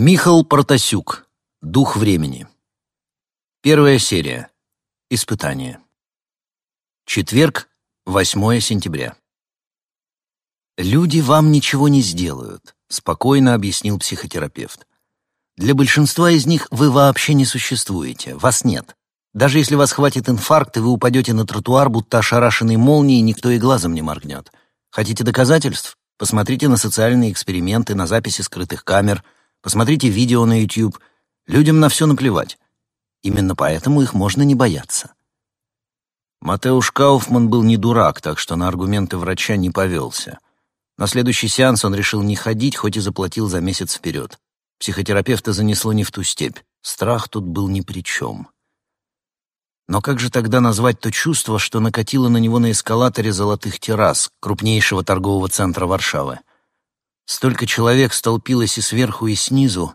Михал Протасюк. Дух времени. Первая серия. Испытание. Четверг, 8 сентября. «Люди вам ничего не сделают», — спокойно объяснил психотерапевт. «Для большинства из них вы вообще не существуете, вас нет. Даже если вас хватит инфаркт, и вы упадете на тротуар, будто ошарашенный молнией, никто и глазом не моргнет. Хотите доказательств? Посмотрите на социальные эксперименты, на записи скрытых камер — Посмотрите видео на YouTube. Людям на все наплевать. Именно поэтому их можно не бояться. Матеуш Кауфман был не дурак, так что на аргументы врача не повелся. На следующий сеанс он решил не ходить, хоть и заплатил за месяц вперед. Психотерапевта занесло не в ту степь. Страх тут был ни при чем. Но как же тогда назвать то чувство, что накатило на него на эскалаторе золотых террас, крупнейшего торгового центра Варшавы? Столько человек столпилось и сверху, и снизу.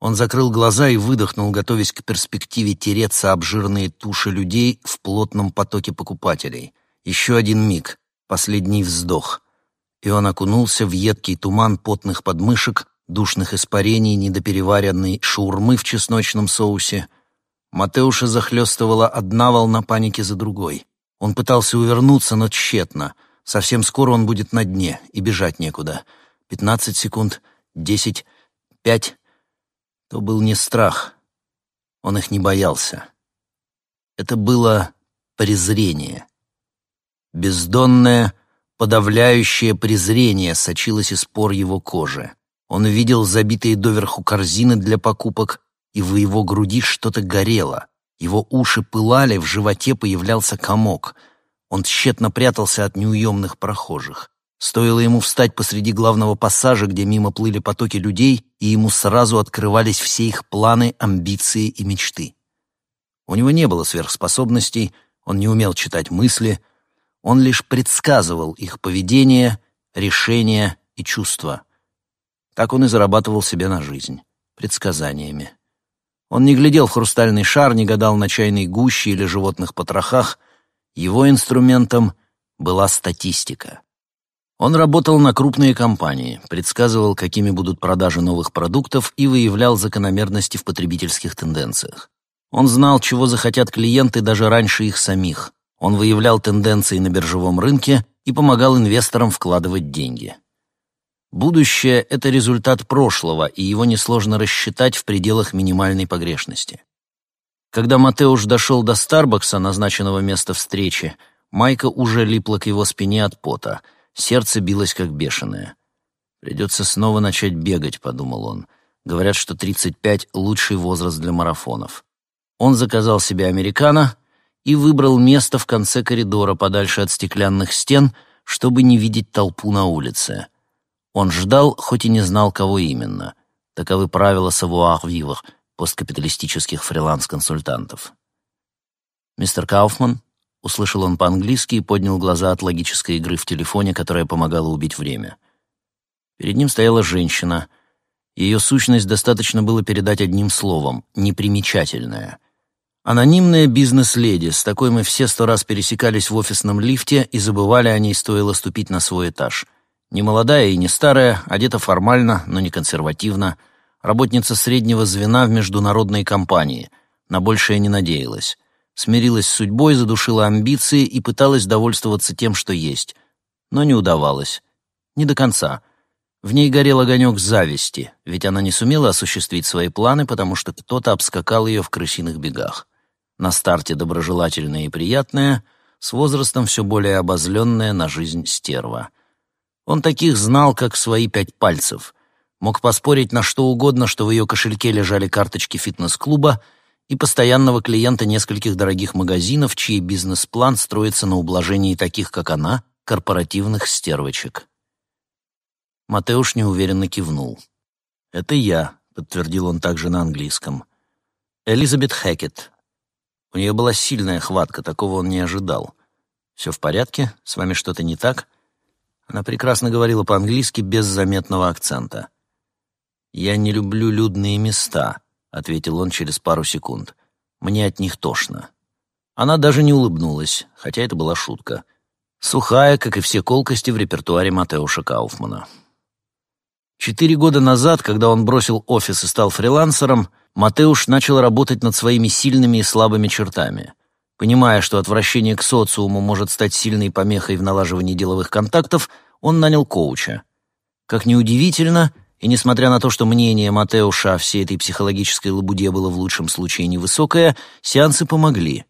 Он закрыл глаза и выдохнул, готовясь к перспективе тереться обжирные туши людей в плотном потоке покупателей. Еще один миг, последний вздох. И он окунулся в едкий туман потных подмышек, душных испарений, недопереваренной шаурмы в чесночном соусе. Матеуша захлестывала одна волна паники за другой. Он пытался увернуться, но тщетно. Совсем скоро он будет на дне, и бежать некуда — пятнадцать секунд, десять, пять. То был не страх. Он их не боялся. Это было презрение. Бездонное, подавляющее презрение сочилось из пор его кожи. Он видел забитые доверху корзины для покупок, и в его груди что-то горело. Его уши пылали, в животе появлялся комок. Он тщетно прятался от неуемных прохожих. Стоило ему встать посреди главного пассажа, где мимо плыли потоки людей, и ему сразу открывались все их планы, амбиции и мечты. У него не было сверхспособностей, он не умел читать мысли, он лишь предсказывал их поведение, решения и чувства. Так он и зарабатывал себе на жизнь, предсказаниями. Он не глядел в хрустальный шар, не гадал на чайной гуще или животных потрохах. Его инструментом была статистика. Он работал на крупные компании, предсказывал, какими будут продажи новых продуктов и выявлял закономерности в потребительских тенденциях. Он знал, чего захотят клиенты даже раньше их самих. Он выявлял тенденции на биржевом рынке и помогал инвесторам вкладывать деньги. Будущее — это результат прошлого, и его несложно рассчитать в пределах минимальной погрешности. Когда Матеуш дошел до Старбакса, назначенного места встречи, Майка уже липла к его спине от пота — Сердце билось как бешеное. «Придется снова начать бегать», — подумал он. «Говорят, что 35 — лучший возраст для марафонов». Он заказал себе американо и выбрал место в конце коридора, подальше от стеклянных стен, чтобы не видеть толпу на улице. Он ждал, хоть и не знал, кого именно. Таковы правила savoir-vivre посткапиталистических фриланс-консультантов. «Мистер Кауфман?» Услышал он по-английски и поднял глаза от логической игры в телефоне, которая помогала убить время. Перед ним стояла женщина. Ее сущность достаточно было передать одним словом — непримечательная. Анонимная бизнес-леди, с такой мы все сто раз пересекались в офисном лифте и забывали о ней, стоило ступить на свой этаж. Не молодая и не старая, одета формально, но не консервативно, работница среднего звена в международной компании, на большее не надеялась смирилась с судьбой, задушила амбиции и пыталась довольствоваться тем, что есть. Но не удавалось. Не до конца. В ней горел огонек зависти, ведь она не сумела осуществить свои планы, потому что кто-то обскакал ее в крысиных бегах. На старте доброжелательная и приятная, с возрастом все более обозленная на жизнь стерва. Он таких знал, как свои пять пальцев. Мог поспорить на что угодно, что в ее кошельке лежали карточки фитнес-клуба — и постоянного клиента нескольких дорогих магазинов, чей бизнес-план строится на ублажении таких, как она, корпоративных стервочек. Матеуш неуверенно кивнул. «Это я», — подтвердил он также на английском. «Элизабет Хэкет. У нее была сильная хватка, такого он не ожидал. Все в порядке? С вами что-то не так?» Она прекрасно говорила по-английски без заметного акцента. «Я не люблю людные места», ответил он через пару секунд. Мне от них тошно. Она даже не улыбнулась, хотя это была шутка. Сухая, как и все колкости в репертуаре Матеуша Кауфмана. Четыре года назад, когда он бросил офис и стал фрилансером, Матеуш начал работать над своими сильными и слабыми чертами. Понимая, что отвращение к социуму может стать сильной помехой в налаживании деловых контактов, он нанял коуча. Как ни удивительно, и несмотря на то, что мнение Матеуша о всей этой психологической лабуде было в лучшем случае невысокое, сеансы помогли.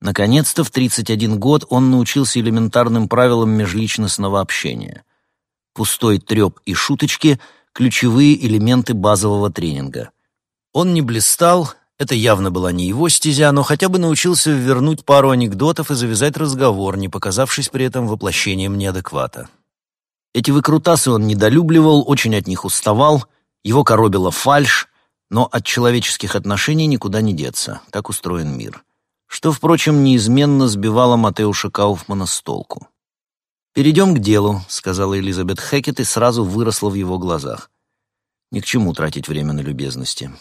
Наконец-то в 31 год он научился элементарным правилам межличностного общения. Пустой треп и шуточки — ключевые элементы базового тренинга — он не блистал, это явно была не его стезя, но хотя бы научился вернуть пару анекдотов и завязать разговор, не показавшись при этом воплощением неадеквата. Эти выкрутасы он недолюбливал, очень от них уставал, его коробила фальшь, но от человеческих отношений никуда не деться, так устроен мир. Что, впрочем, неизменно сбивало Матеуша Кауфмана с толку. «Перейдем к делу», — сказала Элизабет Хекет и сразу выросла в его глазах. «Ни к чему тратить время на любезности.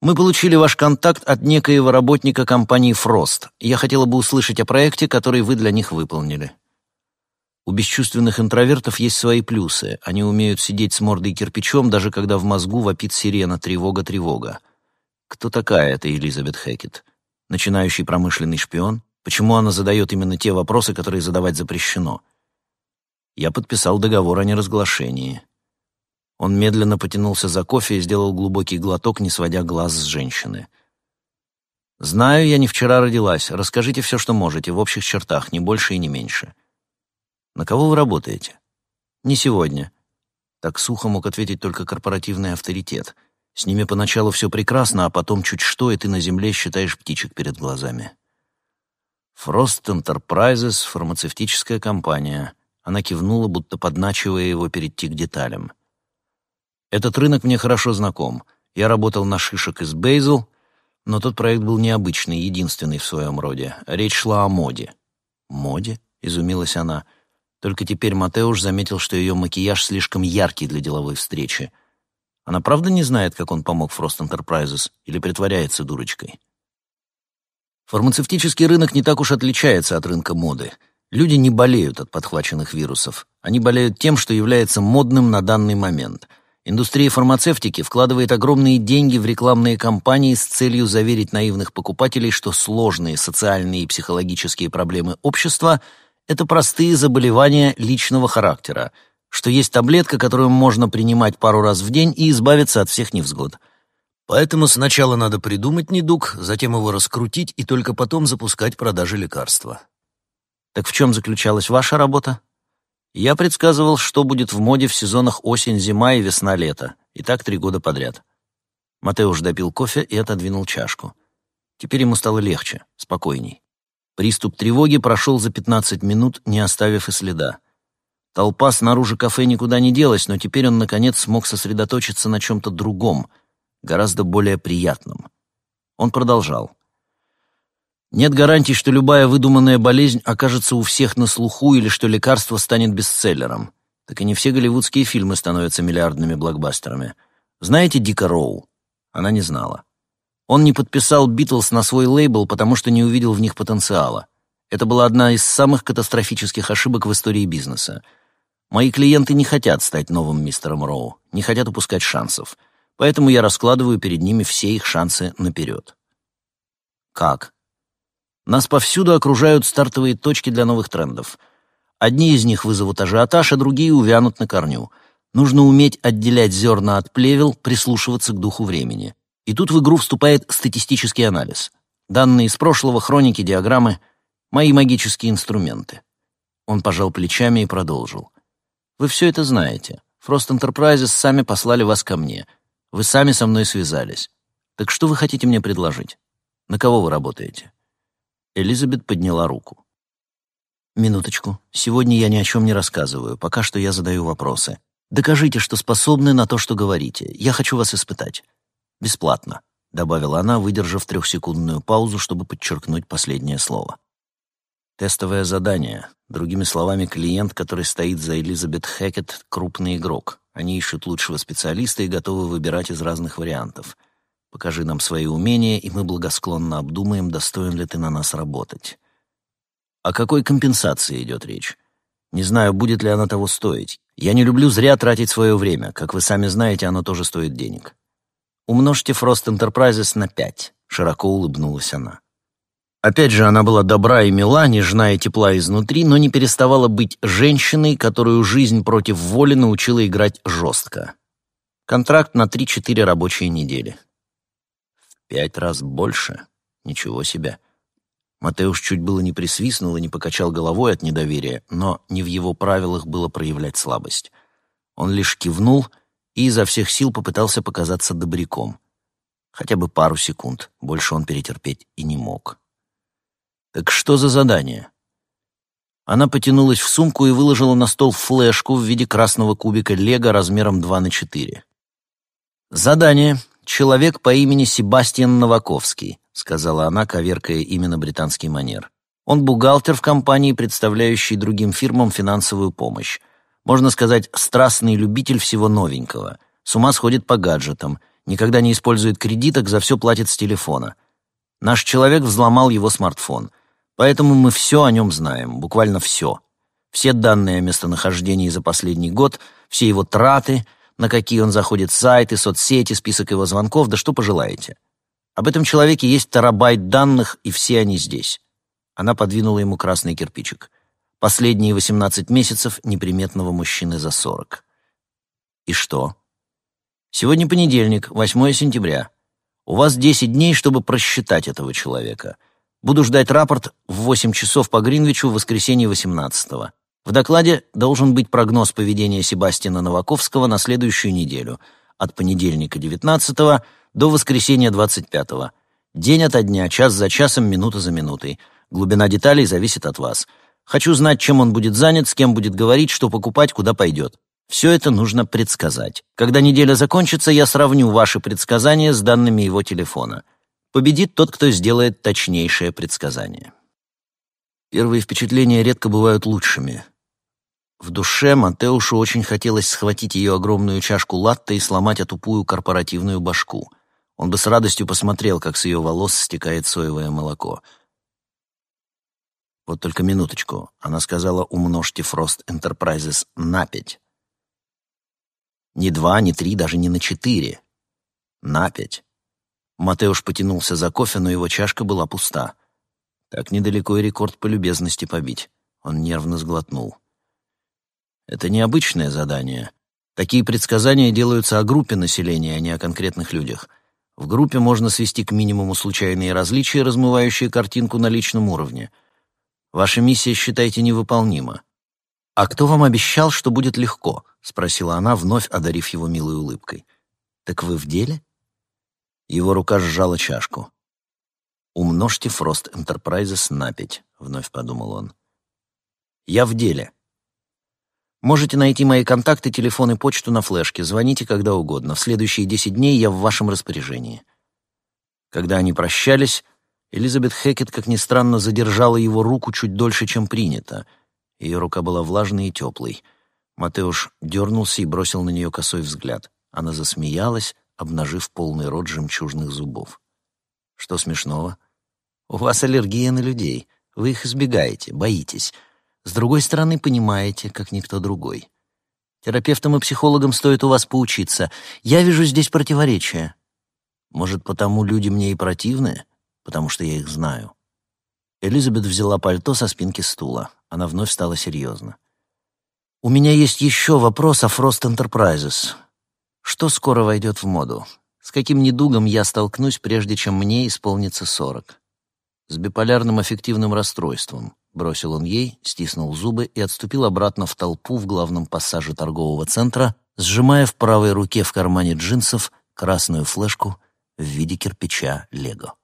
Мы получили ваш контакт от некоего работника компании «Фрост». Я хотела бы услышать о проекте, который вы для них выполнили. У бесчувственных интровертов есть свои плюсы. Они умеют сидеть с мордой кирпичом, даже когда в мозгу вопит сирена «Тревога, тревога». Кто такая эта Элизабет Хекет? Начинающий промышленный шпион? Почему она задает именно те вопросы, которые задавать запрещено? Я подписал договор о неразглашении. Он медленно потянулся за кофе и сделал глубокий глоток, не сводя глаз с женщины. «Знаю, я не вчера родилась. Расскажите все, что можете, в общих чертах, не больше и не меньше». «На кого вы работаете?» «Не сегодня». Так сухо мог ответить только корпоративный авторитет. С ними поначалу все прекрасно, а потом чуть что, и ты на земле считаешь птичек перед глазами. Frost Enterprises, фармацевтическая компания. Она кивнула, будто подначивая его перейти к деталям. Этот рынок мне хорошо знаком. Я работал на шишек из Бейзл, но тот проект был необычный, единственный в своем роде. Речь шла о моде. «Моде?» — изумилась она. Только теперь Матеуш заметил, что ее макияж слишком яркий для деловой встречи. Она правда не знает, как он помог Frost Enterprises, или притворяется дурочкой? Фармацевтический рынок не так уж отличается от рынка моды. Люди не болеют от подхваченных вирусов. Они болеют тем, что является модным на данный момент — Индустрия фармацевтики вкладывает огромные деньги в рекламные кампании с целью заверить наивных покупателей, что сложные социальные и психологические проблемы общества – это простые заболевания личного характера, что есть таблетка, которую можно принимать пару раз в день и избавиться от всех невзгод. Поэтому сначала надо придумать недуг, затем его раскрутить и только потом запускать продажи лекарства. Так в чем заключалась ваша работа? Я предсказывал, что будет в моде в сезонах осень-зима и весна-лето, и так три года подряд. Матеуш допил кофе и отодвинул чашку. Теперь ему стало легче, спокойней. Приступ тревоги прошел за 15 минут, не оставив и следа. Толпа снаружи кафе никуда не делась, но теперь он, наконец, смог сосредоточиться на чем-то другом, гораздо более приятном. Он продолжал. Нет гарантий, что любая выдуманная болезнь окажется у всех на слуху или что лекарство станет бестселлером. Так и не все голливудские фильмы становятся миллиардными блокбастерами. Знаете Дика Роу? Она не знала. Он не подписал «Битлз» на свой лейбл, потому что не увидел в них потенциала. Это была одна из самых катастрофических ошибок в истории бизнеса. Мои клиенты не хотят стать новым мистером Роу, не хотят упускать шансов. Поэтому я раскладываю перед ними все их шансы наперед. Как? Нас повсюду окружают стартовые точки для новых трендов. Одни из них вызовут ажиотаж, а другие увянут на корню. Нужно уметь отделять зерна от плевел, прислушиваться к духу времени. И тут в игру вступает статистический анализ. Данные из прошлого, хроники, диаграммы — мои магические инструменты. Он пожал плечами и продолжил. «Вы все это знаете. Frost Enterprises сами послали вас ко мне. Вы сами со мной связались. Так что вы хотите мне предложить? На кого вы работаете?» Элизабет подняла руку. «Минуточку. Сегодня я ни о чем не рассказываю. Пока что я задаю вопросы. Докажите, что способны на то, что говорите. Я хочу вас испытать. Бесплатно», — добавила она, выдержав трехсекундную паузу, чтобы подчеркнуть последнее слово. Тестовое задание. Другими словами, клиент, который стоит за Элизабет Хэкет, крупный игрок. Они ищут лучшего специалиста и готовы выбирать из разных вариантов — Покажи нам свои умения, и мы благосклонно обдумаем, достоин ли ты на нас работать. О какой компенсации идет речь? Не знаю, будет ли она того стоить. Я не люблю зря тратить свое время. Как вы сами знаете, оно тоже стоит денег. Умножьте Frost Enterprises на пять. Широко улыбнулась она. Опять же, она была добра и мила, нежна и тепла изнутри, но не переставала быть женщиной, которую жизнь против воли научила играть жестко. Контракт на 3-4 рабочие недели. В пять раз больше? Ничего себе. Матеуш чуть было не присвистнул и не покачал головой от недоверия, но не в его правилах было проявлять слабость. Он лишь кивнул и изо всех сил попытался показаться добряком. Хотя бы пару секунд, больше он перетерпеть и не мог. «Так что за задание?» Она потянулась в сумку и выложила на стол флешку в виде красного кубика лего размером 2 на 4. «Задание. Человек по имени Себастьян Новаковский», сказала она, коверкая именно британский манер. «Он бухгалтер в компании, представляющей другим фирмам финансовую помощь. Можно сказать, страстный любитель всего новенького. С ума сходит по гаджетам. Никогда не использует кредиток, за все платит с телефона. Наш человек взломал его смартфон». Поэтому мы все о нем знаем, буквально все. Все данные о местонахождении за последний год, все его траты, на какие он заходит сайты, соцсети, список его звонков, да что пожелаете. Об этом человеке есть терабайт данных, и все они здесь. Она подвинула ему красный кирпичик. Последние 18 месяцев неприметного мужчины за 40. И что? Сегодня понедельник, 8 сентября. У вас 10 дней, чтобы просчитать этого человека — Буду ждать рапорт в 8 часов по Гринвичу в воскресенье 18-го. В докладе должен быть прогноз поведения Себастьяна Новаковского на следующую неделю, от понедельника 19-го до воскресенья 25-го. День ото дня, час за часом, минута за минутой. Глубина деталей зависит от вас. Хочу знать, чем он будет занят, с кем будет говорить, что покупать, куда пойдет. Все это нужно предсказать. Когда неделя закончится, я сравню ваши предсказания с данными его телефона. Победит тот, кто сделает точнейшее предсказание. Первые впечатления редко бывают лучшими. В душе Матеушу очень хотелось схватить ее огромную чашку латте и сломать о тупую корпоративную башку. Он бы с радостью посмотрел, как с ее волос стекает соевое молоко. Вот только минуточку. Она сказала, умножьте Frost Enterprises на пять. Не два, не три, даже не на четыре. На пять. Матеуш потянулся за кофе, но его чашка была пуста. Так недалеко и рекорд по любезности побить. Он нервно сглотнул. Это необычное задание. Такие предсказания делаются о группе населения, а не о конкретных людях. В группе можно свести к минимуму случайные различия, размывающие картинку на личном уровне. Ваша миссия, считайте, невыполнима. «А кто вам обещал, что будет легко?» — спросила она, вновь одарив его милой улыбкой. «Так вы в деле?» Его рука сжала чашку. «Умножьте Frost Enterprises на пять», — вновь подумал он. «Я в деле. Можете найти мои контакты, телефон и почту на флешке. Звоните когда угодно. В следующие десять дней я в вашем распоряжении». Когда они прощались, Элизабет Хекет, как ни странно, задержала его руку чуть дольше, чем принято. Ее рука была влажной и теплой. Матеуш дернулся и бросил на нее косой взгляд. Она засмеялась, обнажив полный рот жемчужных зубов. «Что смешного? У вас аллергия на людей. Вы их избегаете, боитесь. С другой стороны, понимаете, как никто другой. Терапевтам и психологам стоит у вас поучиться. Я вижу здесь противоречия. Может, потому люди мне и противны? Потому что я их знаю». Элизабет взяла пальто со спинки стула. Она вновь стала серьезна. «У меня есть еще вопрос о Frost Enterprises. Что скоро войдет в моду? С каким недугом я столкнусь, прежде чем мне исполнится сорок? С биполярным аффективным расстройством. Бросил он ей, стиснул зубы и отступил обратно в толпу в главном пассаже торгового центра, сжимая в правой руке в кармане джинсов красную флешку в виде кирпича Лего.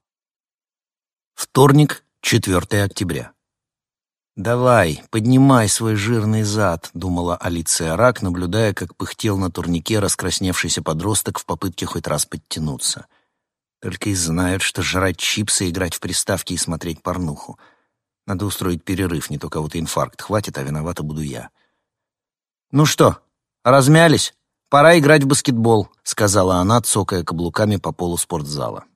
Вторник, 4 октября. «Давай, поднимай свой жирный зад», — думала Алиция Рак, наблюдая, как пыхтел на турнике раскрасневшийся подросток в попытке хоть раз подтянуться. Только и знают, что жрать чипсы, играть в приставки и смотреть порнуху. Надо устроить перерыв, не то кого-то инфаркт хватит, а виновата буду я. «Ну что, размялись? Пора играть в баскетбол», — сказала она, цокая каблуками по полу спортзала.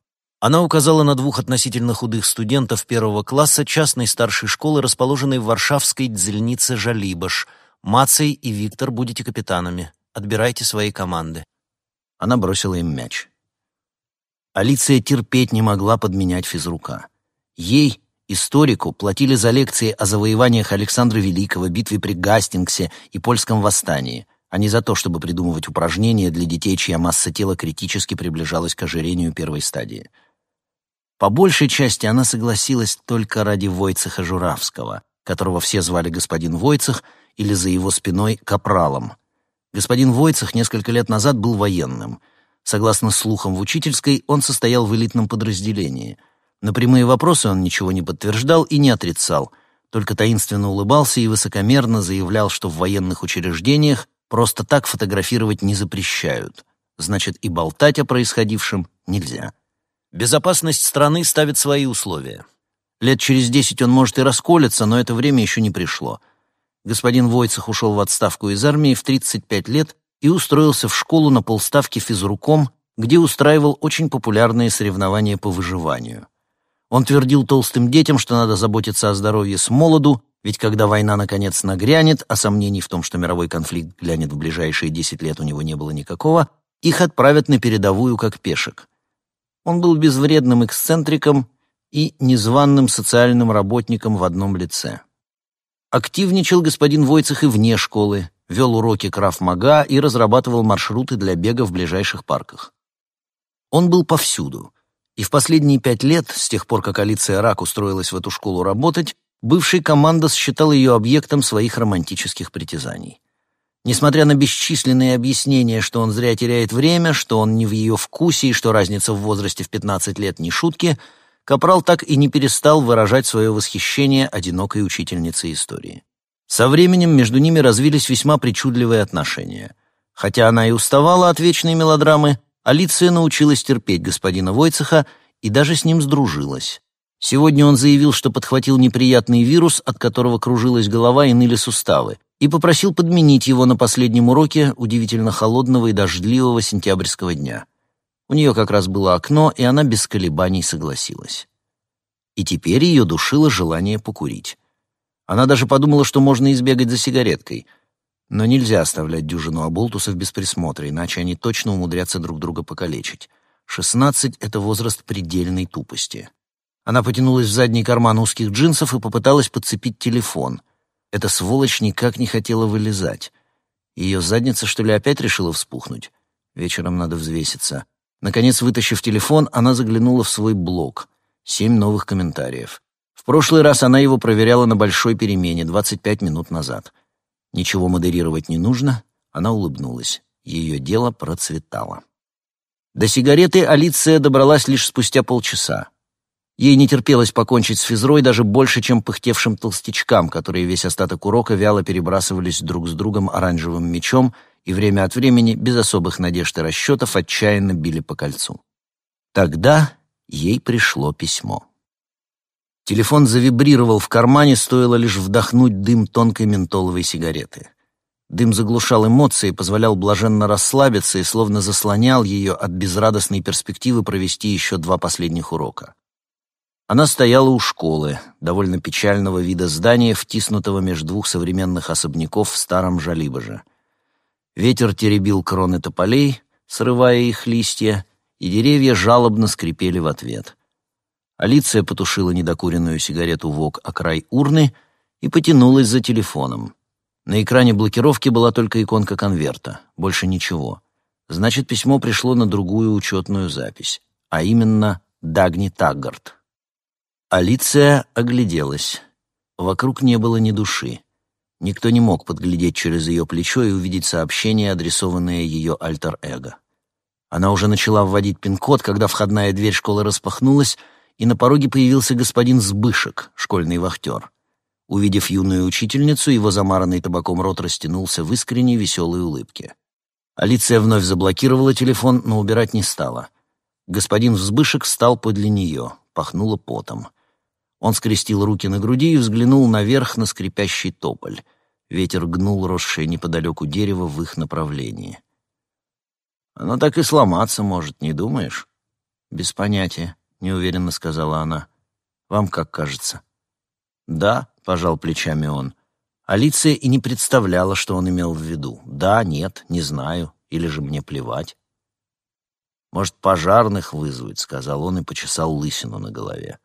Она указала на двух относительно худых студентов первого класса частной старшей школы, расположенной в варшавской дзельнице Жалибаш, Мацей и Виктор будете капитанами. Отбирайте свои команды». Она бросила им мяч. Алиция терпеть не могла подменять физрука. Ей, историку, платили за лекции о завоеваниях Александра Великого, битве при Гастингсе и польском восстании, а не за то, чтобы придумывать упражнения для детей, чья масса тела критически приближалась к ожирению первой стадии. По большей части она согласилась только ради Войцеха Журавского, которого все звали господин Войцех или за его спиной капралом. Господин Войцех несколько лет назад был военным. Согласно слухам в учительской, он состоял в элитном подразделении. На прямые вопросы он ничего не подтверждал и не отрицал, только таинственно улыбался и высокомерно заявлял, что в военных учреждениях Просто так фотографировать не запрещают. Значит, и болтать о происходившем нельзя. Безопасность страны ставит свои условия. Лет через десять он может и расколется, но это время еще не пришло. Господин Войцех ушел в отставку из армии в 35 лет и устроился в школу на полставки физруком, где устраивал очень популярные соревнования по выживанию. Он твердил толстым детям, что надо заботиться о здоровье с молоду, ведь когда война наконец нагрянет, а сомнений в том, что мировой конфликт глянет в ближайшие десять лет, у него не было никакого, их отправят на передовую как пешек. Он был безвредным эксцентриком и незваным социальным работником в одном лице. Активничал господин Войцех и вне школы, вел уроки краф-мага и разрабатывал маршруты для бега в ближайших парках. Он был повсюду. И в последние пять лет, с тех пор, как Алиция Рак устроилась в эту школу работать, бывший командос считал ее объектом своих романтических притязаний. Несмотря на бесчисленные объяснения, что он зря теряет время, что он не в ее вкусе и что разница в возрасте в 15 лет не шутки, Капрал так и не перестал выражать свое восхищение одинокой учительницей истории. Со временем между ними развились весьма причудливые отношения. Хотя она и уставала от вечной мелодрамы, Алиция научилась терпеть господина Войцеха и даже с ним сдружилась. Сегодня он заявил, что подхватил неприятный вирус, от которого кружилась голова и ныли суставы, и попросил подменить его на последнем уроке удивительно холодного и дождливого сентябрьского дня. У нее как раз было окно, и она без колебаний согласилась. И теперь ее душило желание покурить. Она даже подумала, что можно избегать за сигареткой. Но нельзя оставлять дюжину оболтусов без присмотра, иначе они точно умудрятся друг друга покалечить. Шестнадцать — это возраст предельной тупости. Она потянулась в задний карман узких джинсов и попыталась подцепить телефон. Эта сволочь никак не хотела вылезать. Ее задница, что ли, опять решила вспухнуть? Вечером надо взвеситься. Наконец, вытащив телефон, она заглянула в свой блог. Семь новых комментариев. В прошлый раз она его проверяла на большой перемене, 25 минут назад. Ничего модерировать не нужно. Она улыбнулась. Ее дело процветало. До сигареты Алиция добралась лишь спустя полчаса. Ей не терпелось покончить с физрой даже больше, чем пыхтевшим толстячкам, которые весь остаток урока вяло перебрасывались друг с другом оранжевым мечом и время от времени, без особых надежд и расчетов, отчаянно били по кольцу. Тогда ей пришло письмо. Телефон завибрировал в кармане, стоило лишь вдохнуть дым тонкой ментоловой сигареты. Дым заглушал эмоции, позволял блаженно расслабиться и словно заслонял ее от безрадостной перспективы провести еще два последних урока. Она стояла у школы, довольно печального вида здания, втиснутого между двух современных особняков в старом Жалибаже. Ветер теребил кроны тополей, срывая их листья, и деревья жалобно скрипели в ответ. Алиция потушила недокуренную сигарету в ок о край урны и потянулась за телефоном. На экране блокировки была только иконка конверта, больше ничего. Значит, письмо пришло на другую учетную запись, а именно Дагни Таггарт. Алиция огляделась. Вокруг не было ни души. Никто не мог подглядеть через ее плечо и увидеть сообщение, адресованное ее альтер-эго. Она уже начала вводить пин-код, когда входная дверь школы распахнулась, и на пороге появился господин Сбышек, школьный вахтер. Увидев юную учительницу, его замаранный табаком рот растянулся в искренней веселой улыбке. Алиция вновь заблокировала телефон, но убирать не стала. Господин Взбышек встал подле нее, пахнуло потом — он скрестил руки на груди и взглянул наверх на скрипящий тополь. Ветер гнул росшее неподалеку дерево в их направлении. «Оно так и сломаться может, не думаешь?» «Без понятия», — неуверенно сказала она. «Вам как кажется?» «Да», — пожал плечами он. Алиция и не представляла, что он имел в виду. Да, нет, не знаю, или же мне плевать. «Может, пожарных вызвать?» — сказал он и почесал лысину на голове.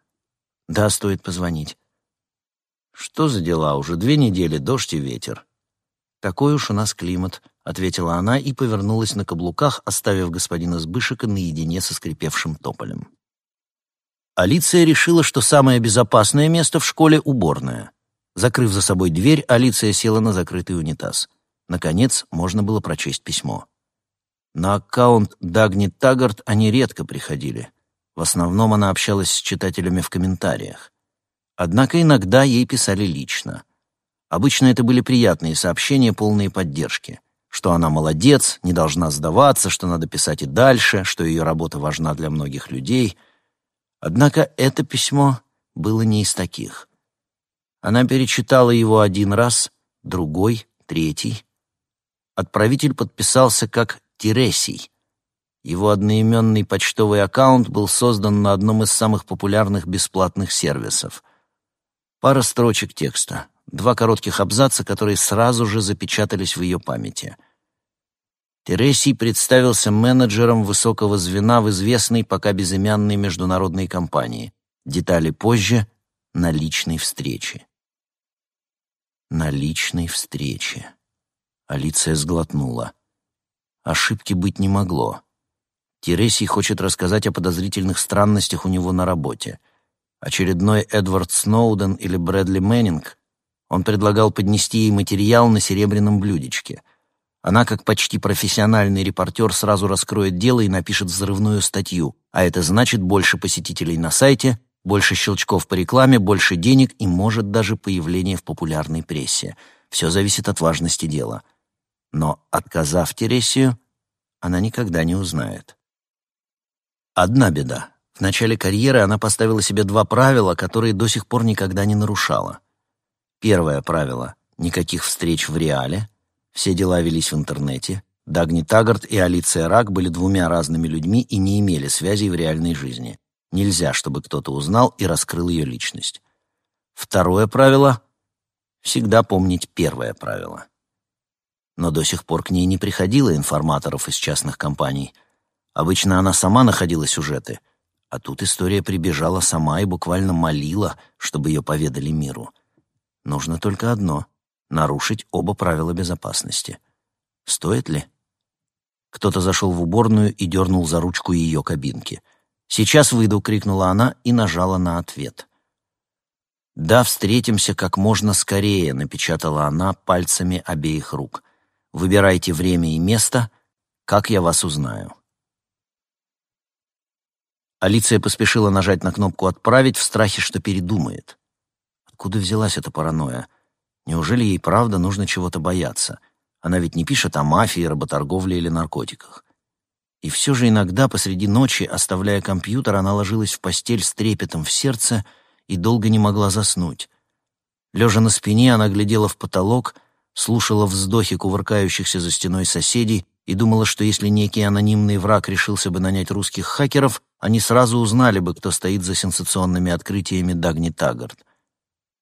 «Да, стоит позвонить». «Что за дела? Уже две недели дождь и ветер». «Такой уж у нас климат», — ответила она и повернулась на каблуках, оставив господина Сбышика наедине со скрипевшим тополем. Алиция решила, что самое безопасное место в школе — уборная. Закрыв за собой дверь, Алиция села на закрытый унитаз. Наконец, можно было прочесть письмо. На аккаунт Дагни Таггарт они редко приходили. В основном она общалась с читателями в комментариях. Однако иногда ей писали лично. Обычно это были приятные сообщения, полные поддержки. Что она молодец, не должна сдаваться, что надо писать и дальше, что ее работа важна для многих людей. Однако это письмо было не из таких. Она перечитала его один раз, другой, третий. Отправитель подписался как Тересий. Его одноименный почтовый аккаунт был создан на одном из самых популярных бесплатных сервисов. Пара строчек текста, два коротких абзаца, которые сразу же запечатались в ее памяти. Тересий представился менеджером высокого звена в известной пока безымянной международной компании. Детали позже на личной встрече. На личной встрече. Алиция сглотнула. Ошибки быть не могло. Тересий хочет рассказать о подозрительных странностях у него на работе. Очередной Эдвард Сноуден или Брэдли Мэннинг. Он предлагал поднести ей материал на серебряном блюдечке. Она, как почти профессиональный репортер, сразу раскроет дело и напишет взрывную статью, а это значит больше посетителей на сайте, больше щелчков по рекламе, больше денег и, может, даже появление в популярной прессе. Все зависит от важности дела. Но, отказав Тересию, она никогда не узнает. Одна беда. В начале карьеры она поставила себе два правила, которые до сих пор никогда не нарушала. Первое правило — никаких встреч в реале. Все дела велись в интернете. Дагни Таггарт и Алиция Рак были двумя разными людьми и не имели связей в реальной жизни. Нельзя, чтобы кто-то узнал и раскрыл ее личность. Второе правило — всегда помнить первое правило но до сих пор к ней не приходило информаторов из частных компаний. Обычно она сама находила сюжеты, а тут история прибежала сама и буквально молила, чтобы ее поведали миру. Нужно только одно — нарушить оба правила безопасности. Стоит ли? Кто-то зашел в уборную и дернул за ручку ее кабинки. «Сейчас выйду!» — крикнула она и нажала на ответ. «Да, встретимся как можно скорее», — напечатала она пальцами обеих рук. Выбирайте время и место, как я вас узнаю. Алиция поспешила нажать на кнопку «Отправить» в страхе, что передумает. Откуда взялась эта паранойя? Неужели ей правда нужно чего-то бояться? Она ведь не пишет о мафии, работорговле или наркотиках. И все же иногда посреди ночи, оставляя компьютер, она ложилась в постель с трепетом в сердце и долго не могла заснуть. Лежа на спине, она глядела в потолок — слушала вздохи кувыркающихся за стеной соседей и думала, что если некий анонимный враг решился бы нанять русских хакеров, они сразу узнали бы, кто стоит за сенсационными открытиями Дагни Таггарт.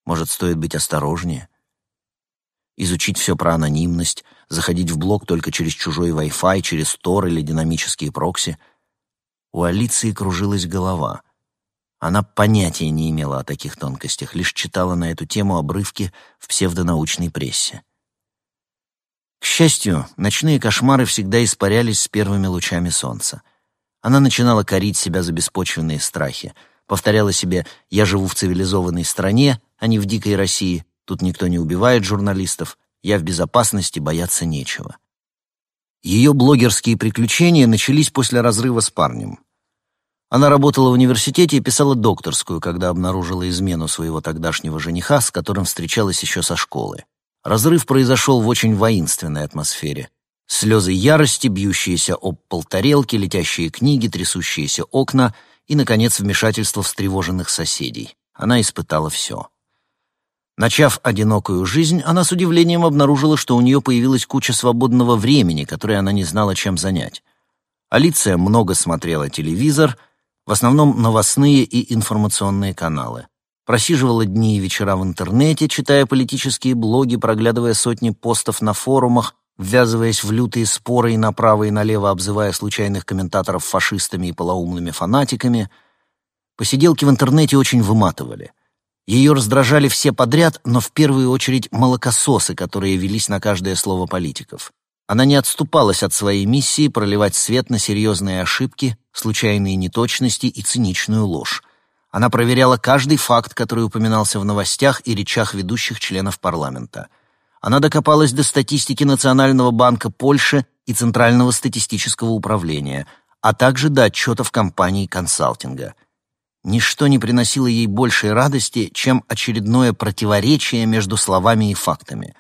Может, стоит быть осторожнее? Изучить все про анонимность, заходить в блог только через чужой Wi-Fi, через Tor или динамические прокси. У Алиции кружилась голова. Она понятия не имела о таких тонкостях, лишь читала на эту тему обрывки в псевдонаучной прессе. К счастью, ночные кошмары всегда испарялись с первыми лучами солнца. Она начинала корить себя за беспочвенные страхи. Повторяла себе «Я живу в цивилизованной стране, а не в дикой России. Тут никто не убивает журналистов. Я в безопасности, бояться нечего». Ее блогерские приключения начались после разрыва с парнем. Она работала в университете и писала докторскую, когда обнаружила измену своего тогдашнего жениха, с которым встречалась еще со школы. Разрыв произошел в очень воинственной атмосфере. Слезы ярости, бьющиеся об пол тарелки, летящие книги, трясущиеся окна и, наконец, вмешательство встревоженных соседей. Она испытала все. Начав одинокую жизнь, она с удивлением обнаружила, что у нее появилась куча свободного времени, которое она не знала, чем занять. Алиция много смотрела телевизор, в основном новостные и информационные каналы. просиживала дни и вечера в интернете, читая политические блоги, проглядывая сотни постов на форумах, ввязываясь в лютые споры и направо и налево обзывая случайных комментаторов фашистами и полоумными фанатиками. Посиделки в интернете очень выматывали. Ее раздражали все подряд, но в первую очередь молокососы, которые велись на каждое слово политиков. Она не отступалась от своей миссии проливать свет на серьезные ошибки, случайные неточности и циничную ложь. Она проверяла каждый факт, который упоминался в новостях и речах ведущих членов парламента. Она докопалась до статистики Национального банка Польши и Центрального статистического управления, а также до отчетов компаний консалтинга. Ничто не приносило ей большей радости, чем очередное противоречие между словами и фактами.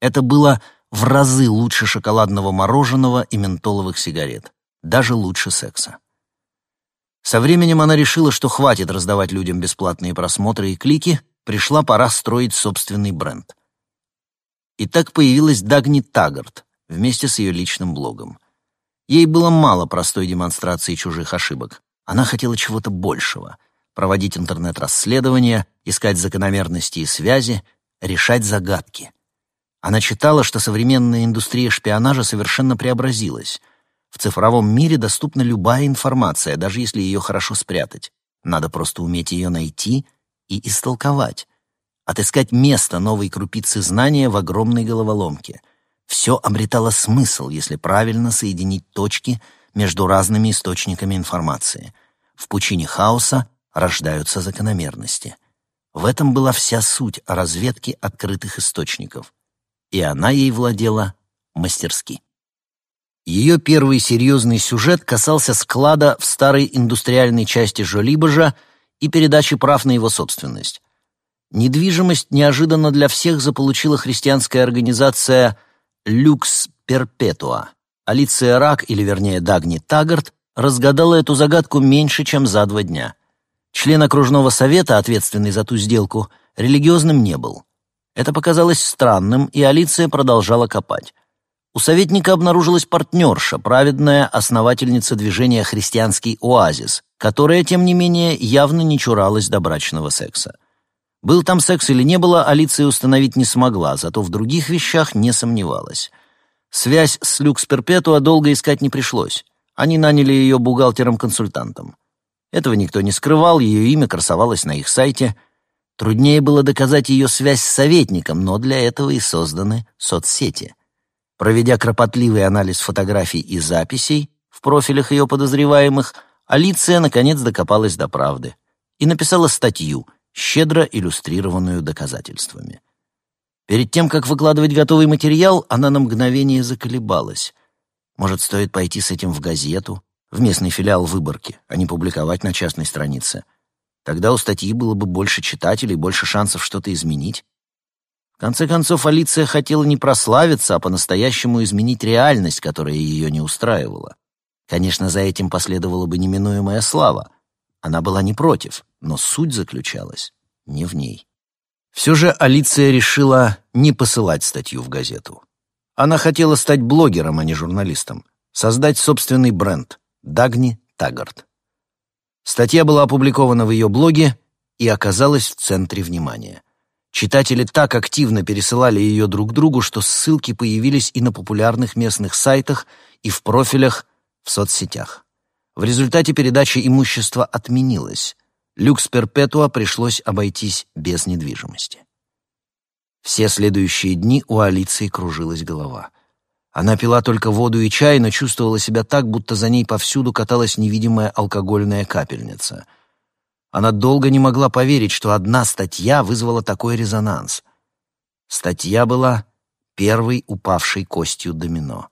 Это было в разы лучше шоколадного мороженого и ментоловых сигарет, даже лучше секса. Со временем она решила, что хватит раздавать людям бесплатные просмотры и клики, пришла пора строить собственный бренд. И так появилась Дагни Таггарт вместе с ее личным блогом. Ей было мало простой демонстрации чужих ошибок. Она хотела чего-то большего — проводить интернет-расследования, искать закономерности и связи, решать загадки. Она читала, что современная индустрия шпионажа совершенно преобразилась. В цифровом мире доступна любая информация, даже если ее хорошо спрятать. Надо просто уметь ее найти и истолковать. Отыскать место новой крупицы знания в огромной головоломке. Все обретало смысл, если правильно соединить точки между разными источниками информации. В пучине хаоса рождаются закономерности. В этом была вся суть разведки открытых источников и она ей владела мастерски. Ее первый серьезный сюжет касался склада в старой индустриальной части Жолибожа и передачи прав на его собственность. Недвижимость неожиданно для всех заполучила христианская организация «Люкс Перпетуа». Алиция Рак, или вернее Дагни Таггарт, разгадала эту загадку меньше, чем за два дня. Член окружного совета, ответственный за ту сделку, религиозным не был. Это показалось странным, и Алиция продолжала копать. У советника обнаружилась партнерша, праведная основательница движения «Христианский оазис», которая, тем не менее, явно не чуралась добрачного секса. Был там секс или не было, Алиция установить не смогла, зато в других вещах не сомневалась. Связь с Люкс Перпетуа долго искать не пришлось. Они наняли ее бухгалтером-консультантом. Этого никто не скрывал, ее имя красовалось на их сайте — Труднее было доказать ее связь с советником, но для этого и созданы соцсети. Проведя кропотливый анализ фотографий и записей в профилях ее подозреваемых, Алиция наконец докопалась до правды и написала статью, щедро иллюстрированную доказательствами. Перед тем, как выкладывать готовый материал, она на мгновение заколебалась. Может, стоит пойти с этим в газету, в местный филиал выборки, а не публиковать на частной странице — Тогда у статьи было бы больше читателей, больше шансов что-то изменить. В конце концов, Алиция хотела не прославиться, а по-настоящему изменить реальность, которая ее не устраивала. Конечно, за этим последовала бы неминуемая слава. Она была не против, но суть заключалась не в ней. Все же Алиция решила не посылать статью в газету. Она хотела стать блогером, а не журналистом, создать собственный бренд «Дагни Таггарт». Статья была опубликована в ее блоге и оказалась в центре внимания. Читатели так активно пересылали ее друг другу, что ссылки появились и на популярных местных сайтах, и в профилях в соцсетях. В результате передача имущества отменилась. Люкс Перпетуа пришлось обойтись без недвижимости. Все следующие дни у Алиции кружилась голова. Она пила только воду и чай, но чувствовала себя так, будто за ней повсюду каталась невидимая алкогольная капельница. Она долго не могла поверить, что одна статья вызвала такой резонанс. Статья была первой упавшей костью домино.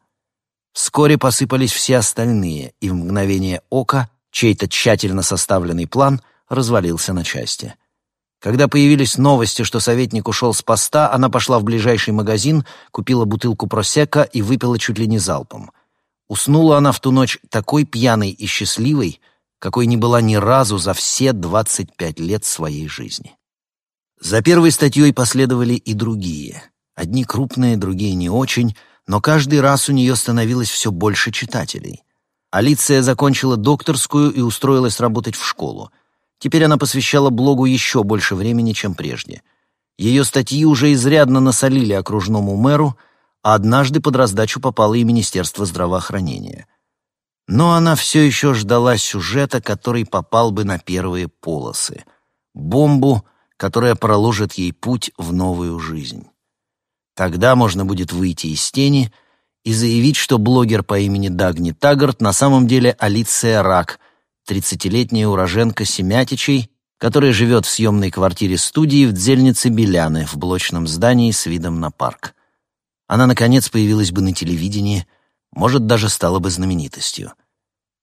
Вскоре посыпались все остальные, и в мгновение ока чей-то тщательно составленный план развалился на части. Когда появились новости, что советник ушел с поста, она пошла в ближайший магазин, купила бутылку просека и выпила чуть ли не залпом. Уснула она в ту ночь такой пьяной и счастливой, какой не была ни разу за все 25 лет своей жизни. За первой статьей последовали и другие. Одни крупные, другие не очень, но каждый раз у нее становилось все больше читателей. Алиция закончила докторскую и устроилась работать в школу. Теперь она посвящала блогу еще больше времени, чем прежде. Ее статьи уже изрядно насолили окружному мэру, а однажды под раздачу попало и Министерство здравоохранения. Но она все еще ждала сюжета, который попал бы на первые полосы. Бомбу, которая проложит ей путь в новую жизнь. Тогда можно будет выйти из тени и заявить, что блогер по имени Дагни Таггарт на самом деле Алиция Рак, тридцатилетняя уроженка Семятичей, которая живет в съемной квартире студии в Дзельнице Беляны в блочном здании с видом на парк. Она, наконец, появилась бы на телевидении, может, даже стала бы знаменитостью.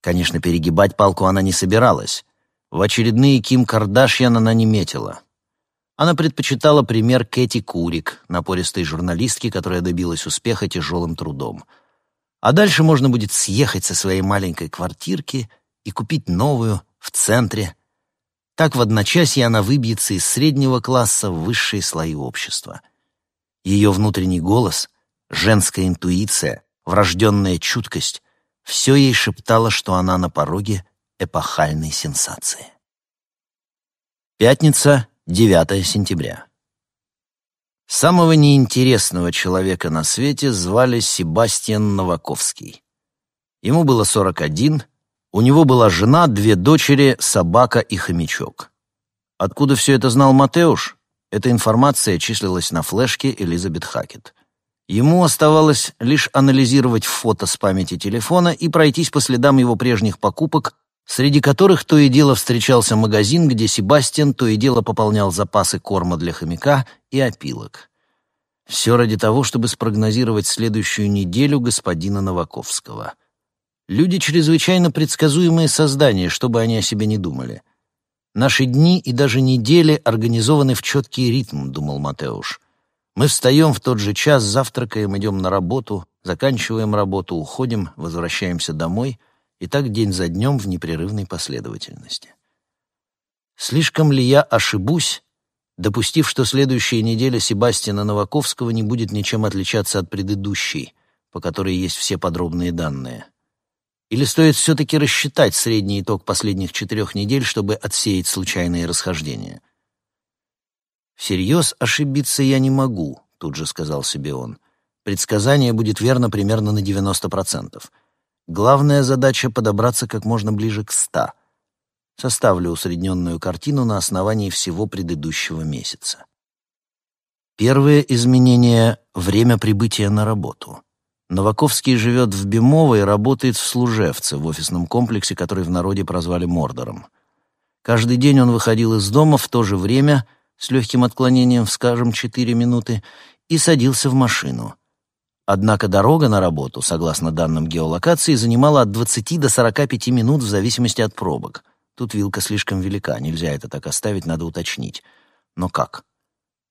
Конечно, перегибать палку она не собиралась. В очередные Ким Кардашьян она не метила. Она предпочитала пример Кэти Курик, напористой журналистки, которая добилась успеха тяжелым трудом. А дальше можно будет съехать со своей маленькой квартирки и купить новую в центре. Так в одночасье она выбьется из среднего класса в высшие слои общества. Ее внутренний голос, женская интуиция, врожденная чуткость — все ей шептало, что она на пороге эпохальной сенсации. Пятница, 9 сентября. Самого неинтересного человека на свете звали Себастьян Новаковский. Ему было 41, у него была жена, две дочери, собака и хомячок. Откуда все это знал Матеуш? Эта информация числилась на флешке Элизабет Хакет. Ему оставалось лишь анализировать фото с памяти телефона и пройтись по следам его прежних покупок среди которых то и дело встречался магазин, где Себастьян то и дело пополнял запасы корма для хомяка и опилок. Все ради того, чтобы спрогнозировать следующую неделю господина Новаковского. Люди чрезвычайно предсказуемые создания, чтобы они о себе не думали. Наши дни и даже недели организованы в четкий ритм, думал Матеуш. Мы встаем в тот же час, завтракаем, идем на работу, заканчиваем работу, уходим, возвращаемся домой — и так день за днем в непрерывной последовательности. Слишком ли я ошибусь, допустив, что следующая неделя Себастьяна Новаковского не будет ничем отличаться от предыдущей, по которой есть все подробные данные? Или стоит все-таки рассчитать средний итог последних четырех недель, чтобы отсеять случайные расхождения? «Всерьез ошибиться я не могу», — тут же сказал себе он. «Предсказание будет верно примерно на 90%. Главная задача — подобраться как можно ближе к ста. Составлю усредненную картину на основании всего предыдущего месяца. Первое изменение — время прибытия на работу. Новаковский живет в Бемово и работает в Служевце, в офисном комплексе, который в народе прозвали Мордором. Каждый день он выходил из дома в то же время, с легким отклонением, скажем, 4 минуты, и садился в машину — Однако дорога на работу, согласно данным геолокации, занимала от 20 до 45 минут в зависимости от пробок. Тут вилка слишком велика, нельзя это так оставить, надо уточнить. Но как?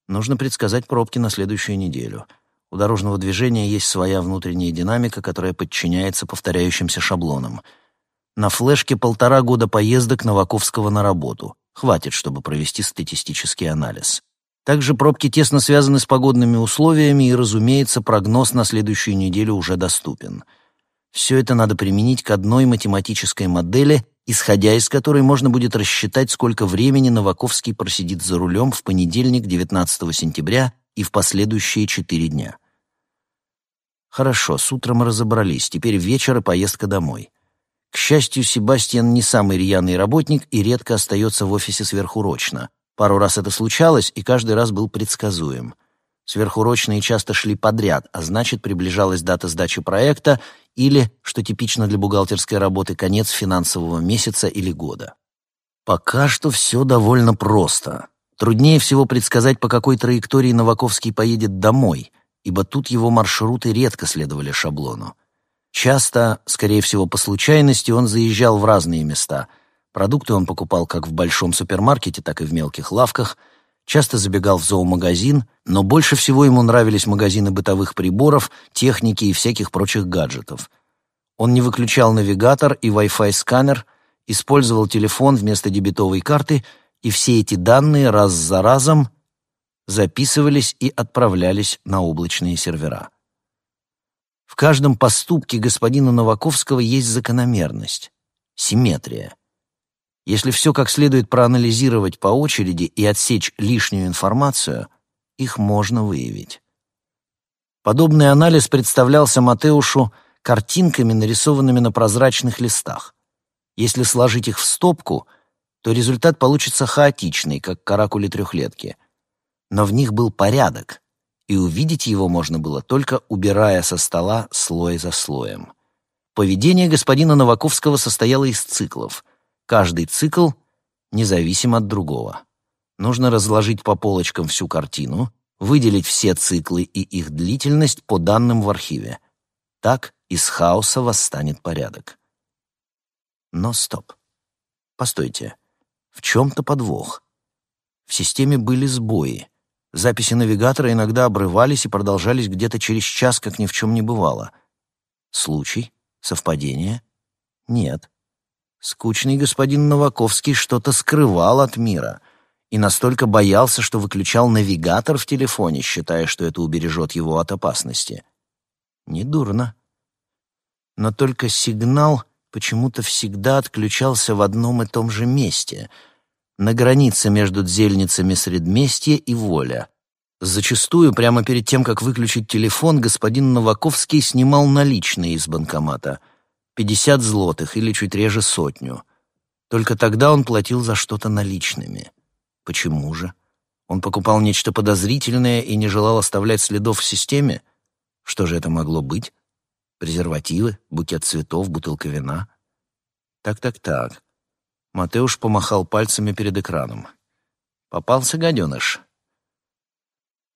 Нужно предсказать пробки на следующую неделю. У дорожного движения есть своя внутренняя динамика, которая подчиняется повторяющимся шаблонам. На флешке полтора года поездок Новаковского на работу. Хватит, чтобы провести статистический анализ. Также пробки тесно связаны с погодными условиями, и, разумеется, прогноз на следующую неделю уже доступен. Все это надо применить к одной математической модели, исходя из которой можно будет рассчитать, сколько времени Новаковский просидит за рулем в понедельник, 19 сентября, и в последующие четыре дня. Хорошо, с утром разобрались, теперь вечер и поездка домой. К счастью, Себастьян не самый рьяный работник и редко остается в офисе сверхурочно — Пару раз это случалось, и каждый раз был предсказуем. Сверхурочные часто шли подряд, а значит, приближалась дата сдачи проекта или, что типично для бухгалтерской работы, конец финансового месяца или года. Пока что все довольно просто. Труднее всего предсказать, по какой траектории Новаковский поедет домой, ибо тут его маршруты редко следовали шаблону. Часто, скорее всего по случайности, он заезжал в разные места — Продукты он покупал как в большом супермаркете, так и в мелких лавках, часто забегал в зоомагазин, но больше всего ему нравились магазины бытовых приборов, техники и всяких прочих гаджетов. Он не выключал навигатор и Wi-Fi сканер, использовал телефон вместо дебетовой карты, и все эти данные раз за разом записывались и отправлялись на облачные сервера. В каждом поступке господина Новаковского есть закономерность, симметрия. Если все как следует проанализировать по очереди и отсечь лишнюю информацию, их можно выявить. Подобный анализ представлялся Матеушу картинками, нарисованными на прозрачных листах. Если сложить их в стопку, то результат получится хаотичный, как каракули трехлетки. Но в них был порядок, и увидеть его можно было только убирая со стола слой за слоем. Поведение господина Новаковского состояло из циклов. Каждый цикл независим от другого. Нужно разложить по полочкам всю картину, выделить все циклы и их длительность по данным в архиве. Так из хаоса восстанет порядок. Но стоп. Постойте. В чем-то подвох. В системе были сбои. Записи навигатора иногда обрывались и продолжались где-то через час, как ни в чем не бывало. Случай? Совпадение? Нет. Скучный господин Новаковский что-то скрывал от мира — и настолько боялся, что выключал навигатор в телефоне, считая, что это убережет его от опасности. Недурно. Но только сигнал почему-то всегда отключался в одном и том же месте, на границе между дзельницами Средместья и Воля. Зачастую, прямо перед тем, как выключить телефон, господин Новаковский снимал наличные из банкомата — пятьдесят злотых или чуть реже сотню. Только тогда он платил за что-то наличными. Почему же? Он покупал нечто подозрительное и не желал оставлять следов в системе? Что же это могло быть? Презервативы, букет цветов, бутылка вина? Так-так-так. Матеуш помахал пальцами перед экраном. Попался гаденыш.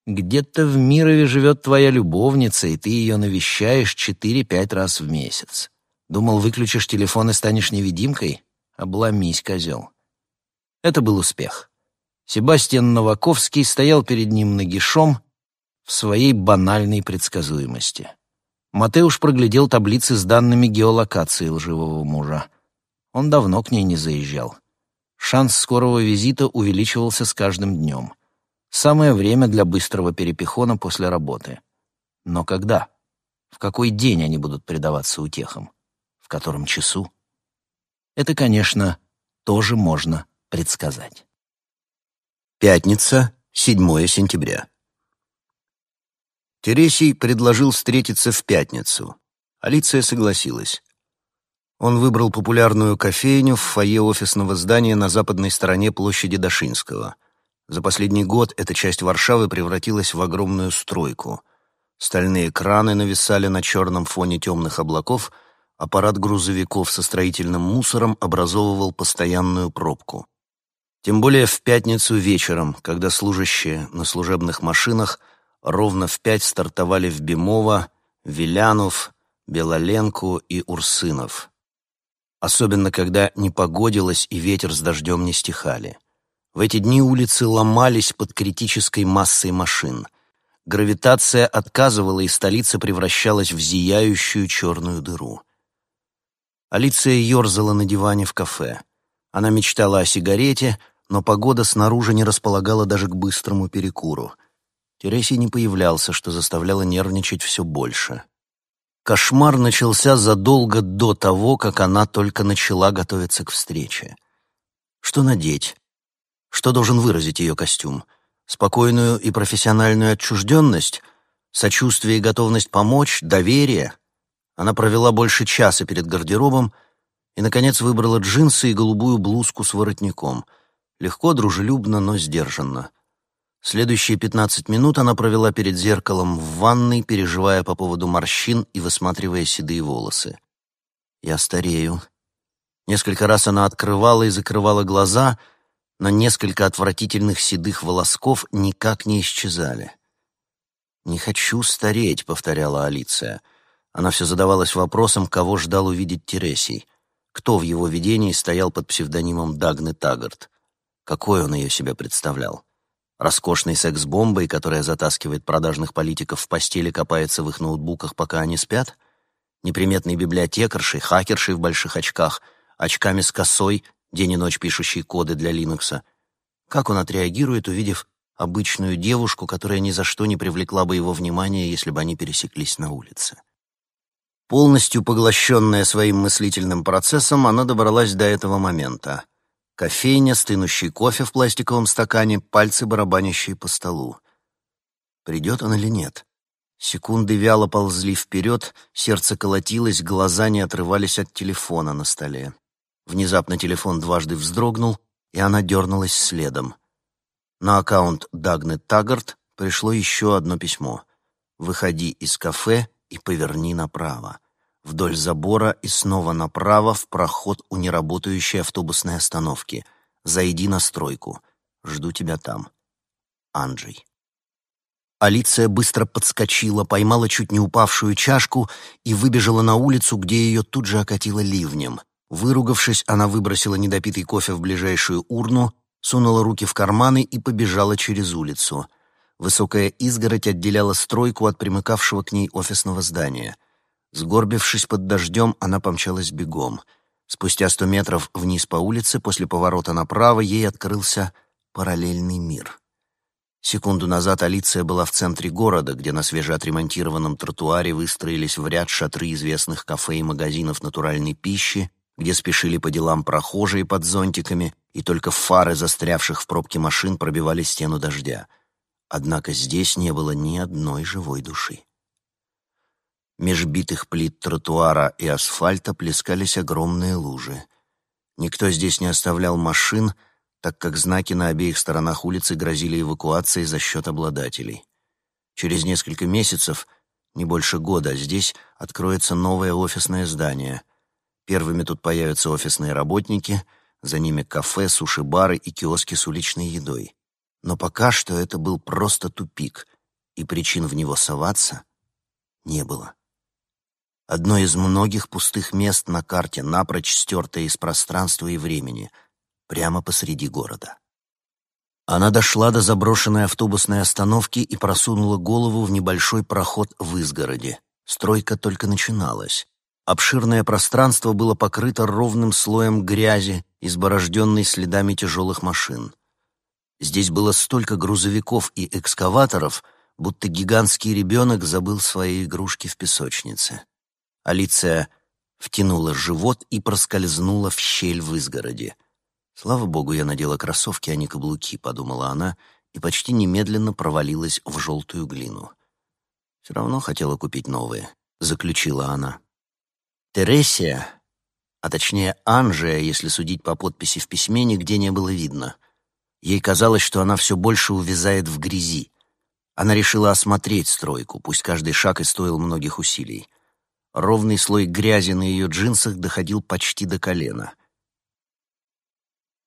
Где-то в Мирове живет твоя любовница, и ты ее навещаешь четыре-пять раз в месяц. Думал, выключишь телефон и станешь невидимкой? Обломись, козел. Это был успех. Себастьян Новаковский стоял перед ним нагишом в своей банальной предсказуемости. Матеуш проглядел таблицы с данными геолокации лживого мужа. Он давно к ней не заезжал. Шанс скорого визита увеличивался с каждым днем. Самое время для быстрого перепихона после работы. Но когда? В какой день они будут предаваться утехам? В котором часу? Это, конечно, тоже можно предсказать. Пятница, 7 сентября. Тересий предложил встретиться в пятницу. Алиция согласилась. Он выбрал популярную кофейню в фойе офисного здания на западной стороне площади Дашинского. За последний год эта часть Варшавы превратилась в огромную стройку. Стальные краны нависали на черном фоне темных облаков, аппарат грузовиков со строительным мусором образовывал постоянную пробку. Тем более в пятницу вечером, когда служащие на служебных машинах ровно в пять стартовали в Бемово, Вилянов, Белоленку и Урсынов. Особенно, когда не погодилось и ветер с дождем не стихали. В эти дни улицы ломались под критической массой машин. Гравитация отказывала, и столица превращалась в зияющую черную дыру. Алиция ерзала на диване в кафе. Она мечтала о сигарете — но погода снаружи не располагала даже к быстрому перекуру. Тересий не появлялся, что заставляло нервничать все больше. Кошмар начался задолго до того, как она только начала готовиться к встрече. Что надеть? Что должен выразить ее костюм? Спокойную и профессиональную отчужденность? Сочувствие и готовность помочь? Доверие? Она провела больше часа перед гардеробом и, наконец, выбрала джинсы и голубую блузку с воротником — Легко, дружелюбно, но сдержанно. Следующие пятнадцать минут она провела перед зеркалом в ванной, переживая по поводу морщин и высматривая седые волосы. «Я старею». Несколько раз она открывала и закрывала глаза, но несколько отвратительных седых волосков никак не исчезали. «Не хочу стареть», — повторяла Алиция. Она все задавалась вопросом, кого ждал увидеть Тересий. Кто в его видении стоял под псевдонимом Дагны Таггарт? Какой он ее себе представлял? Роскошной секс-бомбой, которая затаскивает продажных политиков в постели, копается в их ноутбуках, пока они спят? Неприметной библиотекаршей, хакершей в больших очках, очками с косой, день и ночь пишущей коды для Линукса? Как он отреагирует, увидев обычную девушку, которая ни за что не привлекла бы его внимания, если бы они пересеклись на улице? Полностью поглощенная своим мыслительным процессом, она добралась до этого момента — Кофейня, стынущий кофе в пластиковом стакане, пальцы, барабанящие по столу. Придет он или нет? Секунды вяло ползли вперед, сердце колотилось, глаза не отрывались от телефона на столе. Внезапно телефон дважды вздрогнул, и она дернулась следом. На аккаунт Дагны Таггарт пришло еще одно письмо. «Выходи из кафе и поверни направо. Вдоль забора и снова направо в проход у неработающей автобусной остановки. Зайди на стройку. Жду тебя там. Анджей». Алиция быстро подскочила, поймала чуть не упавшую чашку и выбежала на улицу, где ее тут же окатило ливнем. Выругавшись, она выбросила недопитый кофе в ближайшую урну, сунула руки в карманы и побежала через улицу. Высокая изгородь отделяла стройку от примыкавшего к ней офисного здания. Сгорбившись под дождем, она помчалась бегом. Спустя сто метров вниз по улице, после поворота направо, ей открылся параллельный мир. Секунду назад Алиция была в центре города, где на свежеотремонтированном тротуаре выстроились в ряд шатры известных кафе и магазинов натуральной пищи, где спешили по делам прохожие под зонтиками, и только фары застрявших в пробке машин пробивали стену дождя. Однако здесь не было ни одной живой души. Меж битых плит тротуара и асфальта плескались огромные лужи. Никто здесь не оставлял машин, так как знаки на обеих сторонах улицы грозили эвакуацией за счет обладателей. Через несколько месяцев, не больше года, здесь откроется новое офисное здание. Первыми тут появятся офисные работники, за ними кафе, суши-бары и киоски с уличной едой. Но пока что это был просто тупик, и причин в него соваться не было. Одно из многих пустых мест на карте, напрочь стертое из пространства и времени — прямо посреди города. Она дошла до заброшенной автобусной остановки и просунула голову в небольшой проход в изгороде. Стройка только начиналась. Обширное пространство было покрыто ровным слоем грязи, изборожденной следами тяжелых машин. Здесь было столько грузовиков и экскаваторов, будто гигантский ребенок забыл свои игрушки в песочнице. Алиция втянула живот и проскользнула в щель в изгороде. «Слава богу, я надела кроссовки, а не каблуки», — подумала она, и почти немедленно провалилась в желтую глину. «Все равно хотела купить новые», — заключила она. Тересия, а точнее Анжия, если судить по подписи в письме, нигде не было видно. Ей казалось, что она все больше увязает в грязи. Она решила осмотреть стройку, пусть каждый шаг и стоил многих усилий. Ровный слой грязи на ее джинсах доходил почти до колена —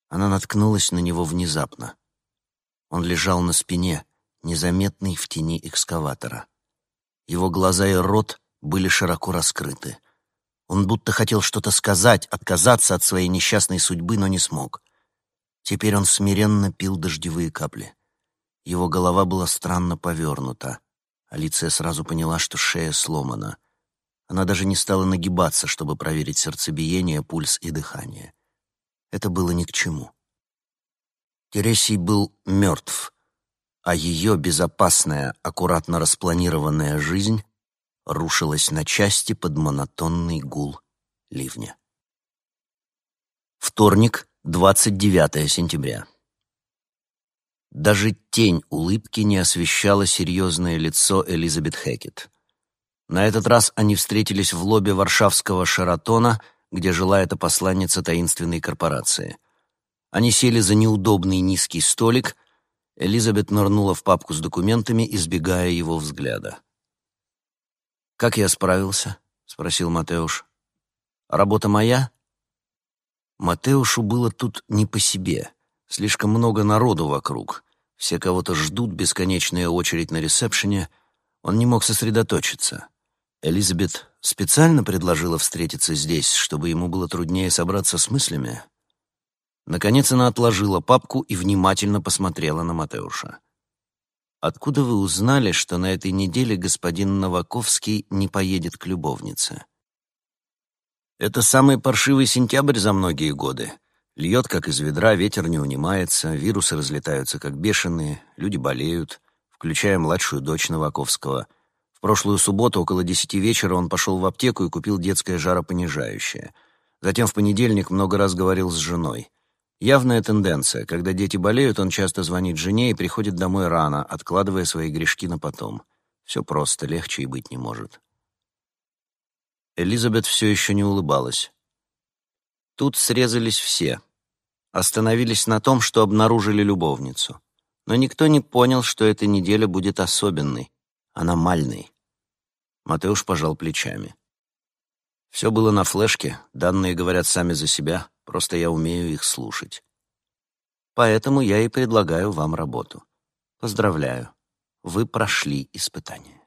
она наткнулась на него внезапно. Он лежал на спине, незаметный в тени экскаватора. Его глаза и рот были широко раскрыты. Он будто хотел что-то сказать, отказаться от своей несчастной судьбы, но не смог. Теперь он смиренно пил дождевые капли. Его голова была странно повернута. Алиция сразу поняла, что шея сломана. Она даже не стала нагибаться, чтобы проверить сердцебиение, пульс и дыхание это было ни к чему. Тересий был мертв, а ее безопасная, аккуратно распланированная жизнь рушилась на части под монотонный гул ливня. Вторник, 29 сентября. Даже тень улыбки не освещала серьезное лицо Элизабет Хекет. На этот раз они встретились в лобби варшавского Шаратона — где жила эта посланница таинственной корпорации. Они сели за неудобный низкий столик. Элизабет нырнула в папку с документами, избегая его взгляда. «Как я справился?» — спросил Матеуш. «Работа моя?» Матеушу было тут не по себе. Слишком много народу вокруг. Все кого-то ждут, бесконечная очередь на ресепшене. Он не мог сосредоточиться. Элизабет специально предложила встретиться здесь, чтобы ему было труднее собраться с мыслями. Наконец она отложила папку и внимательно посмотрела на Матеуша. «Откуда вы узнали, что на этой неделе господин Новаковский не поедет к любовнице?» «Это самый паршивый сентябрь за многие годы. Льет, как из ведра, ветер не унимается, вирусы разлетаются, как бешеные, люди болеют, включая младшую дочь Новаковского — в прошлую субботу около десяти вечера он пошел в аптеку и купил детское жаропонижающее. Затем в понедельник много раз говорил с женой. Явная тенденция. Когда дети болеют, он часто звонит жене и приходит домой рано, откладывая свои грешки на потом. Все просто, легче и быть не может. Элизабет все еще не улыбалась. Тут срезались все. Остановились на том, что обнаружили любовницу. Но никто не понял, что эта неделя будет особенной, аномальной. Матеуш пожал плечами. Все было на флешке, данные говорят сами за себя, просто я умею их слушать. Поэтому я и предлагаю вам работу. Поздравляю, вы прошли испытание.